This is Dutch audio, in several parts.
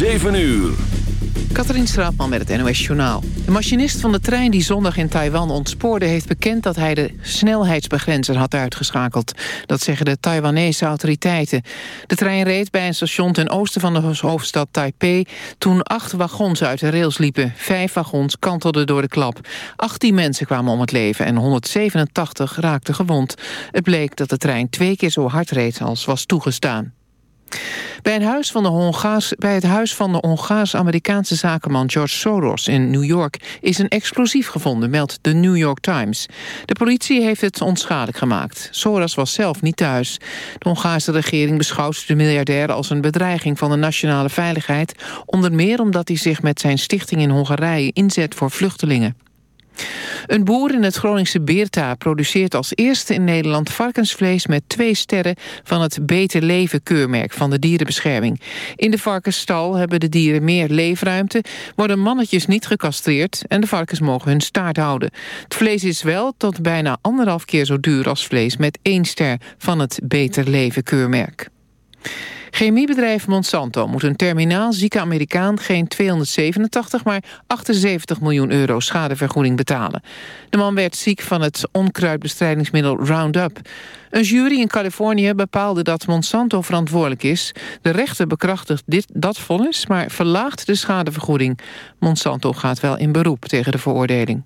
7 uur. Katrien Straatman met het NOS Journaal. De machinist van de trein die zondag in Taiwan ontspoorde... heeft bekend dat hij de snelheidsbegrenzer had uitgeschakeld. Dat zeggen de Taiwanese autoriteiten. De trein reed bij een station ten oosten van de hoofdstad Taipei... toen acht wagons uit de rails liepen. Vijf wagons kantelden door de klap. 18 mensen kwamen om het leven en 187 raakten gewond. Het bleek dat de trein twee keer zo hard reed als was toegestaan. Bij, een huis van de bij het huis van de Hongaars-Amerikaanse zakenman George Soros in New York is een explosief gevonden, meldt de New York Times. De politie heeft het onschadelijk gemaakt. Soros was zelf niet thuis. De Hongaarse regering beschouwt de miljardair als een bedreiging van de nationale veiligheid, onder meer omdat hij zich met zijn stichting in Hongarije inzet voor vluchtelingen. Een boer in het Groningse Beerta produceert als eerste in Nederland varkensvlees met twee sterren van het Beter Leven keurmerk van de dierenbescherming. In de varkensstal hebben de dieren meer leefruimte, worden mannetjes niet gecastreerd en de varkens mogen hun staart houden. Het vlees is wel tot bijna anderhalf keer zo duur als vlees met één ster van het Beter Leven keurmerk. Chemiebedrijf Monsanto moet een terminaal zieke Amerikaan geen 287, maar 78 miljoen euro schadevergoeding betalen. De man werd ziek van het onkruidbestrijdingsmiddel Roundup. Een jury in Californië bepaalde dat Monsanto verantwoordelijk is. De rechter bekrachtigt dit, dat vonnis, maar verlaagt de schadevergoeding. Monsanto gaat wel in beroep tegen de veroordeling.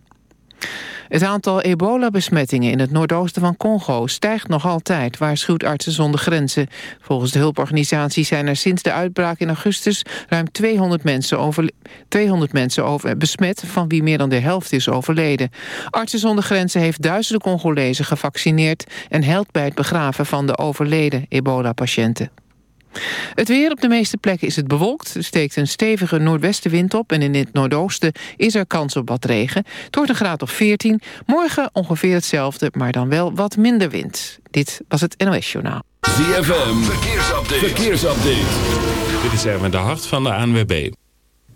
Het aantal ebola-besmettingen in het noordoosten van Congo stijgt nog altijd, waarschuwt Artsen zonder Grenzen. Volgens de hulporganisatie zijn er sinds de uitbraak in augustus ruim 200 mensen, over, 200 mensen over, besmet, van wie meer dan de helft is overleden. Artsen zonder Grenzen heeft duizenden Congolezen gevaccineerd en helpt bij het begraven van de overleden ebola-patiënten. Het weer op de meeste plekken is het bewolkt. Er steekt een stevige noordwestenwind op... en in het noordoosten is er kans op wat regen. Het wordt een graad of 14. Morgen ongeveer hetzelfde, maar dan wel wat minder wind. Dit was het NOS Journaal. ZFM, verkeersupdate. verkeersupdate. Dit is Erwin de Hart van de ANWB.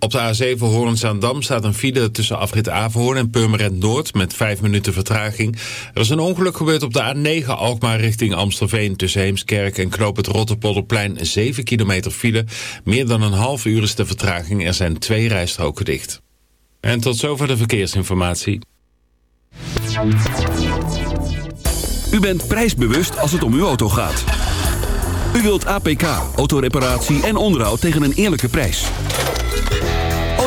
Op de A7 Hoorn-Zaandam staat een file tussen afrit Averhoorn en Purmerend Noord met 5 minuten vertraging. Er is een ongeluk gebeurd op de A9 Alkmaar richting Amstelveen tussen Heemskerk en Knoop het Rotterpolderplein 7 kilometer file. Meer dan een half uur is de vertraging. Er zijn twee rijstroken dicht. En tot zover de verkeersinformatie. U bent prijsbewust als het om uw auto gaat. U wilt APK, autoreparatie en onderhoud tegen een eerlijke prijs.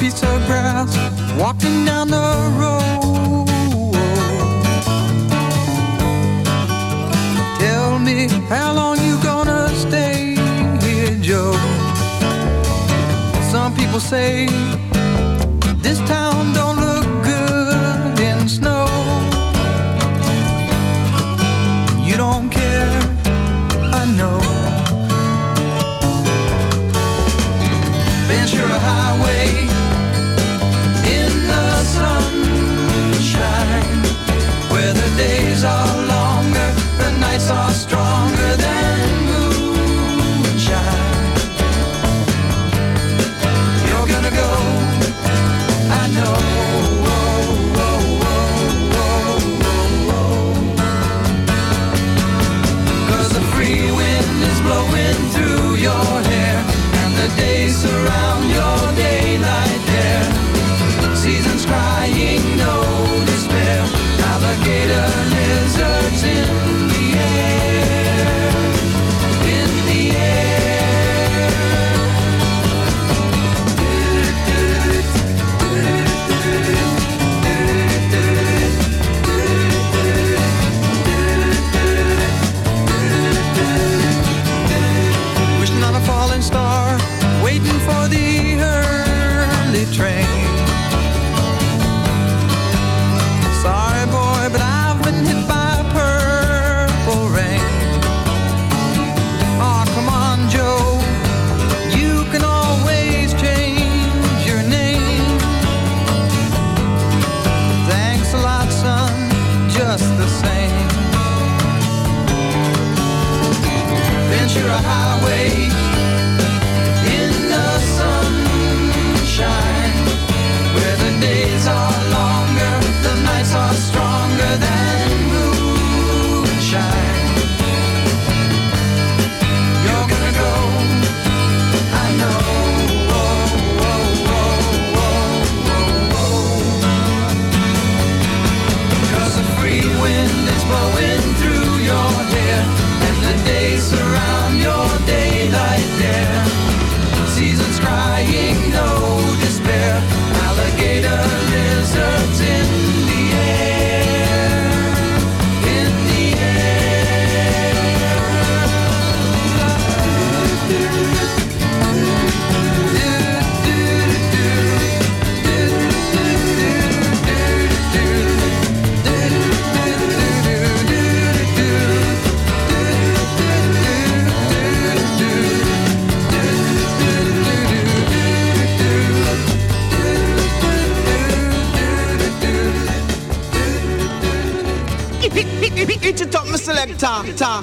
Piece of grass, walking down the road. Tell me how long you gonna stay here, Joe? Some people say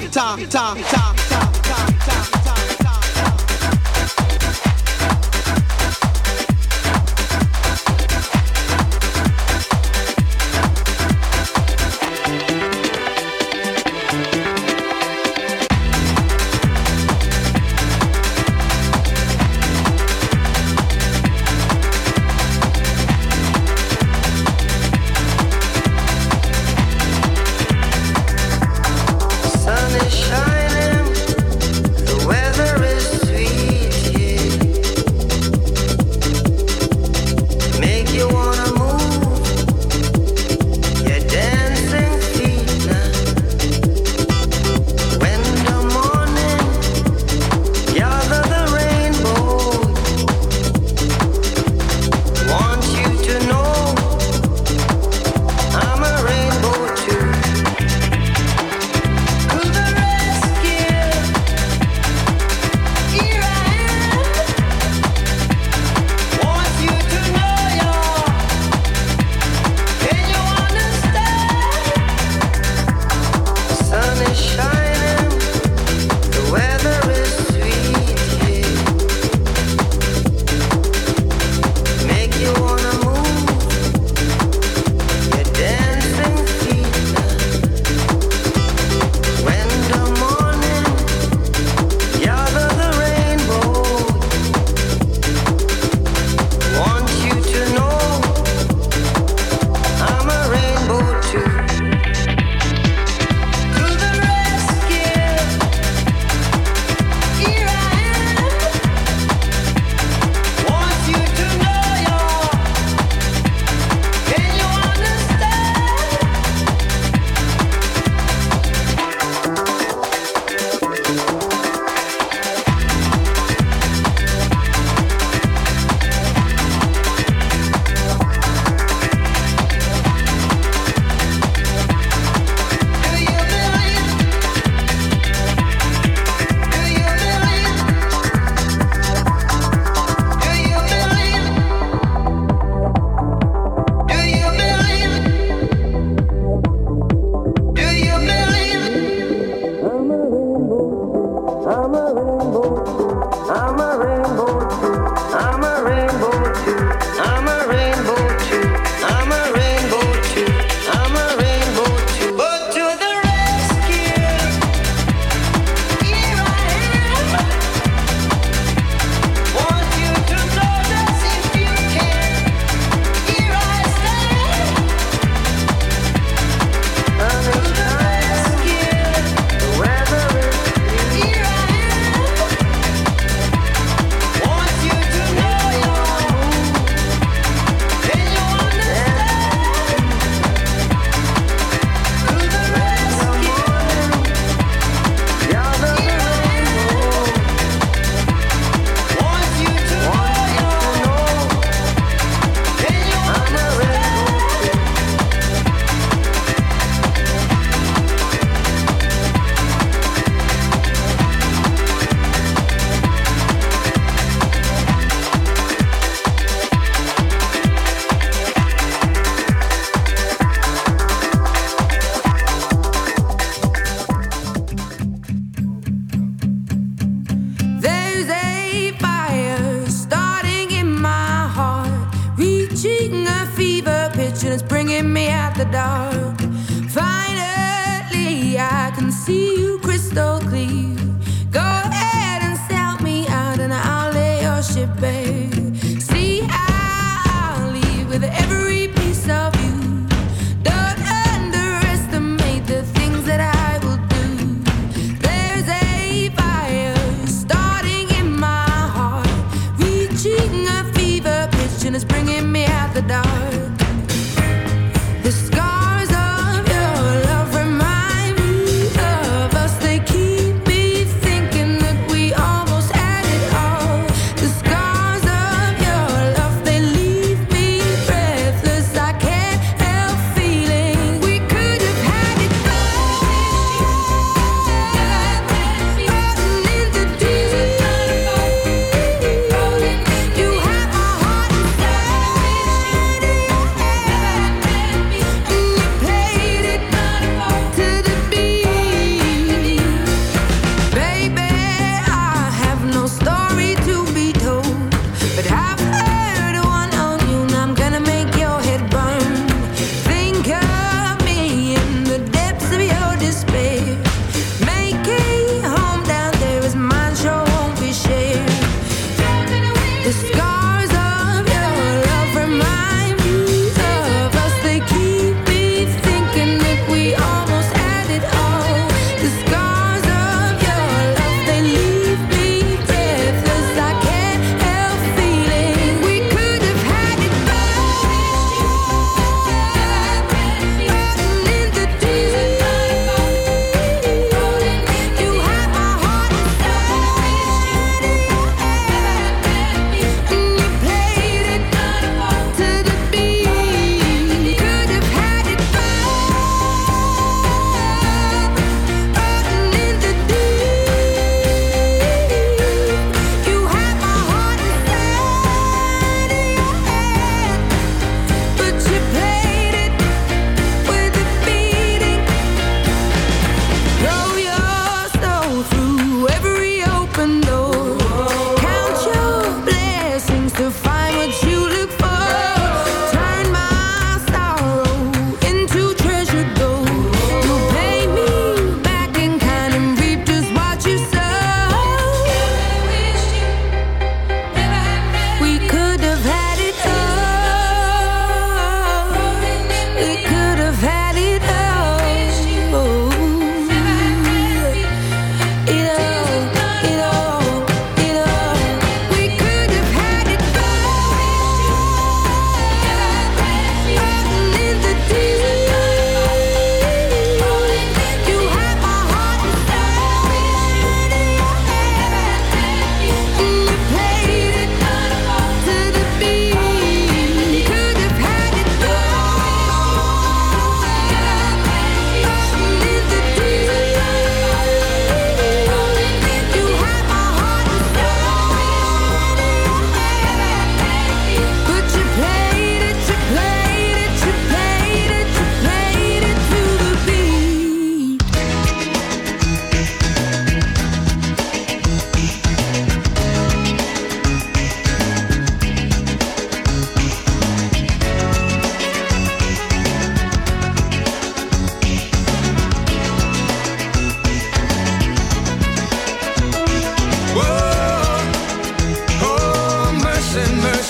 Ta, ta, ta,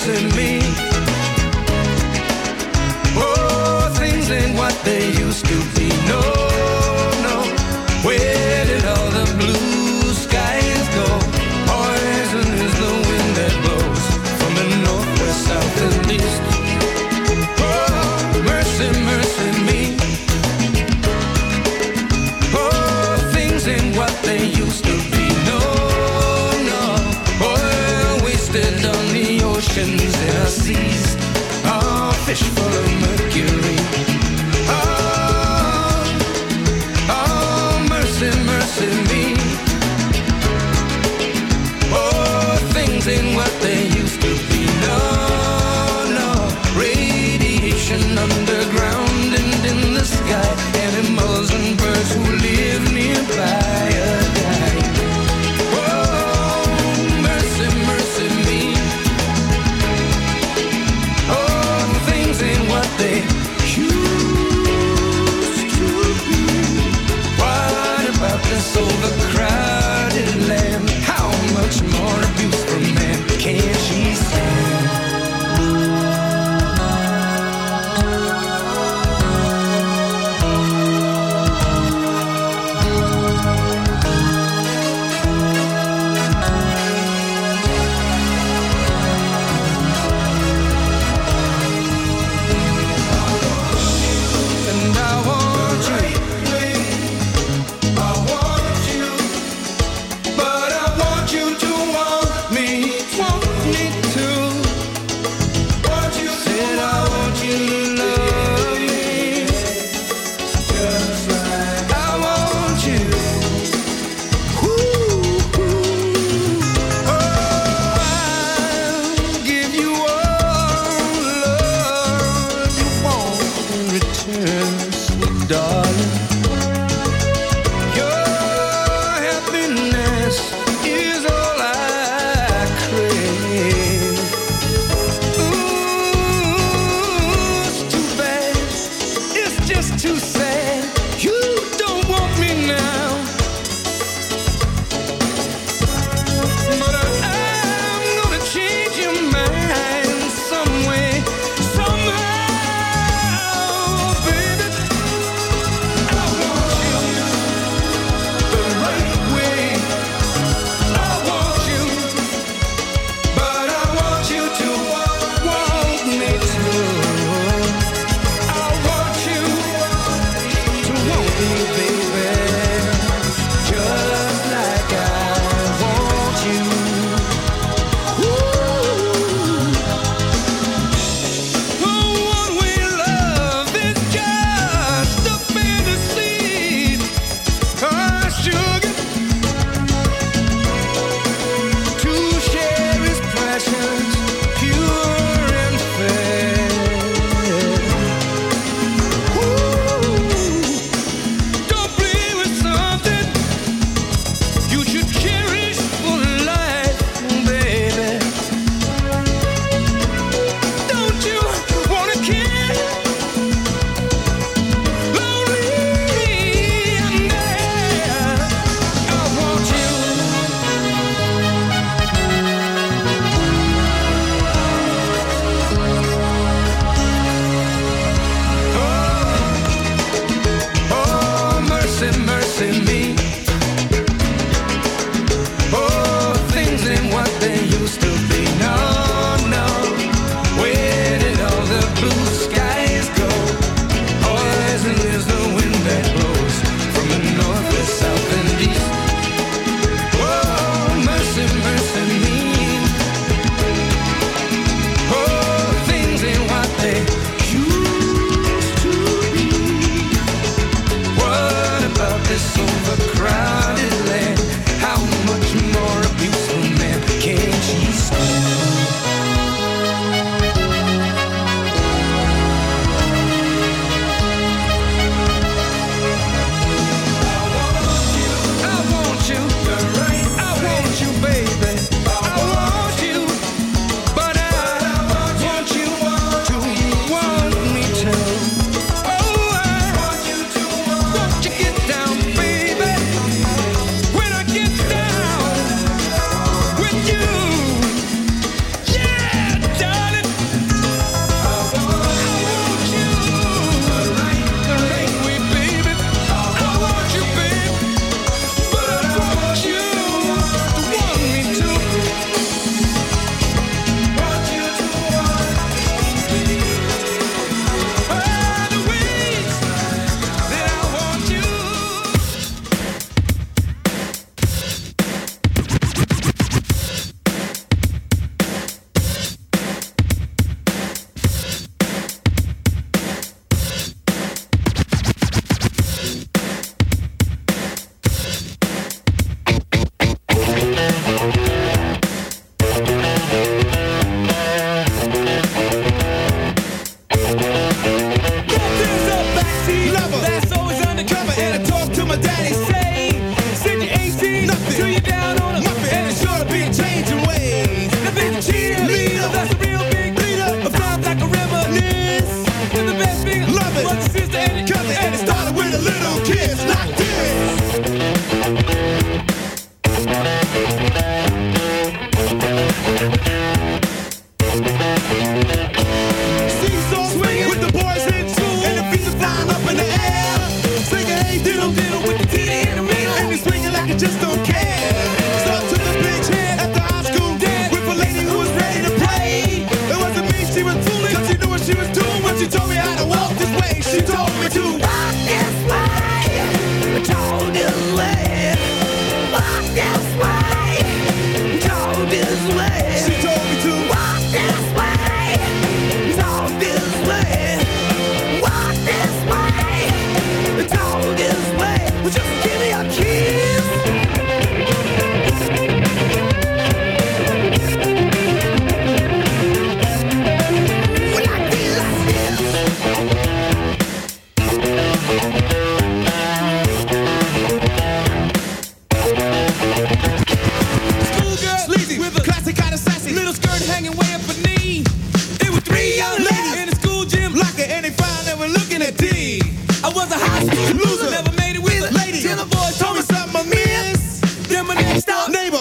things in me. Oh, things in what they used to be. No.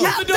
out the door.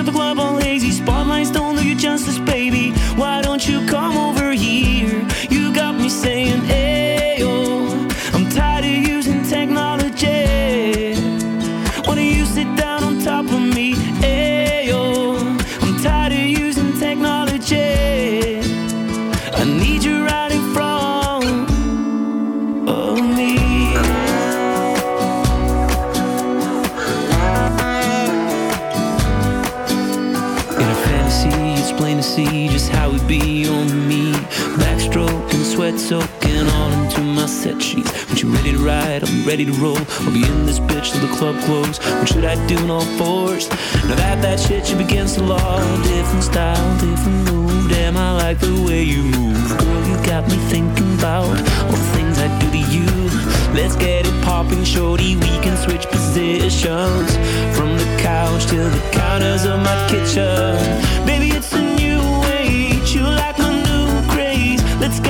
to the global When ready to ride, be ready to roll. I'll be in this bitch till the club close. What should I do in all fours? Now that that shit should begins to law. Different style, different move. Damn, I like the way you move. Girl, you got me thinking about all the things I do to you. Let's get it popping, shorty. We can switch positions from the couch to the counters of my kitchen. Baby, it's a new age. You like my new craze. Let's get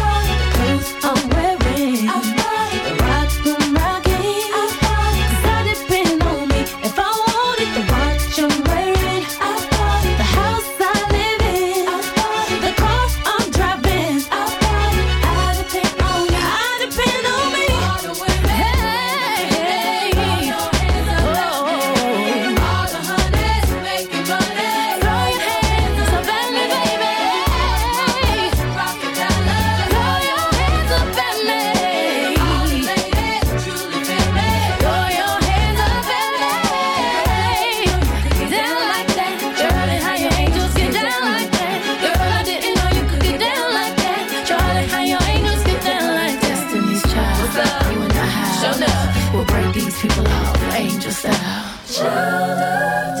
these people out, angel style. Child